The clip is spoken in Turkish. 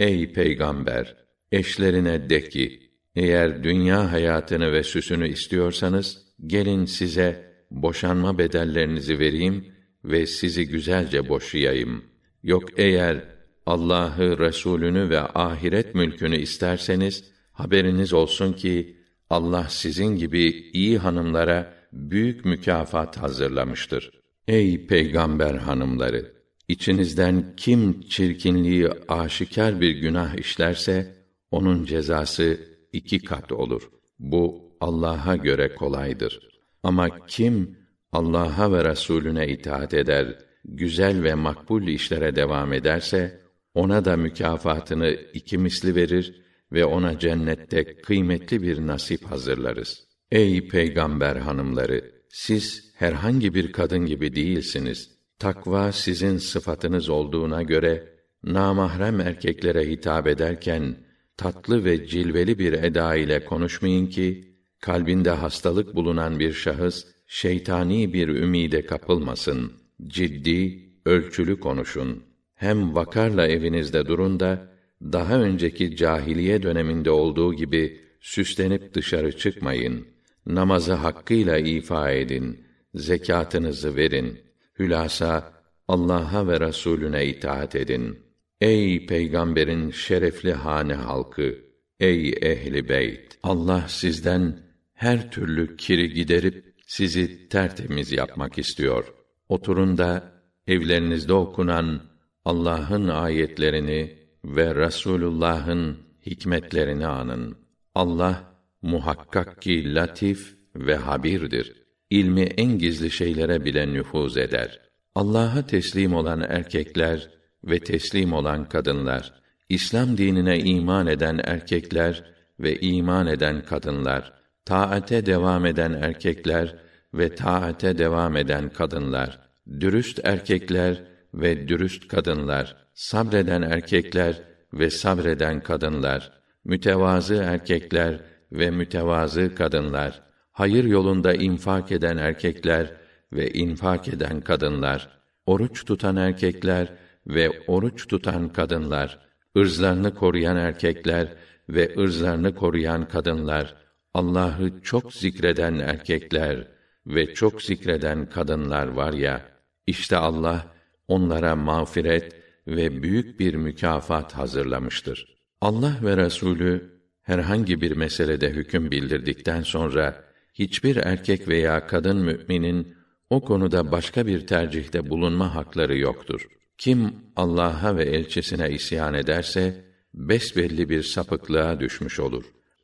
Ey peygamber, eşlerine de ki, eğer dünya hayatını ve süsünü istiyorsanız, gelin size boşanma bedellerinizi vereyim ve sizi güzelce boşayayım. Yok eğer Allah'ı, Resulünü ve ahiret mülkünü isterseniz, haberiniz olsun ki, Allah sizin gibi iyi hanımlara büyük mükafat hazırlamıştır. Ey peygamber hanımları! İçinizden kim çirkinliği aşikar bir günah işlerse, onun cezası iki kat olur. Bu Allah'a göre kolaydır. Ama kim Allah'a ve Resulüne itaat eder, güzel ve makbul işlere devam ederse, ona da mükafatını iki misli verir ve ona cennette kıymetli bir nasip hazırlarız. Ey peygamber hanımları, siz herhangi bir kadın gibi değilsiniz. Takva sizin sıfatınız olduğuna göre namahrem erkeklere hitap ederken tatlı ve cilveli bir eda ile konuşmayın ki kalbinde hastalık bulunan bir şahıs şeytani bir ümide kapılmasın. Ciddi, ölçülü konuşun. Hem vakarla evinizde durun da daha önceki cahiliye döneminde olduğu gibi süslenip dışarı çıkmayın. Namazı hakkıyla ifa edin. Zekatınızı verin. Hülasa Allah'a ve Resulüne itaat edin. Ey peygamberin şerefli hane halkı, ey ehli beyt, Allah sizden her türlü kiri giderip sizi tertemiz yapmak istiyor. Oturun da evlerinizde okunan Allah'ın ayetlerini ve Resulullah'ın hikmetlerini anın. Allah muhakkak ki latif ve habirdir. İlmi en gizli şeylere bile nüfuz eder. Allah'a teslim olan erkekler ve teslim olan kadınlar, İslam dinine iman eden erkekler ve iman eden kadınlar, taate devam eden erkekler ve taate devam eden kadınlar, dürüst erkekler ve dürüst kadınlar, sabreden erkekler ve sabreden kadınlar, mütevazı erkekler ve mütevazı kadınlar, hayır yolunda infak eden erkekler ve infak eden kadınlar, oruç tutan erkekler ve oruç tutan kadınlar, ırzlarını koruyan erkekler ve ırzlarını koruyan kadınlar, Allah'ı çok zikreden erkekler ve çok zikreden kadınlar var ya, işte Allah onlara mağfiret ve büyük bir mükafat hazırlamıştır. Allah ve Resulü herhangi bir meselede hüküm bildirdikten sonra hiçbir erkek veya kadın müminin o konuda başka bir tercihte bulunma hakları yoktur. Kim Allah'a ve elçisine isyan ederse besbelli bir sapıklığa düşmüş olur.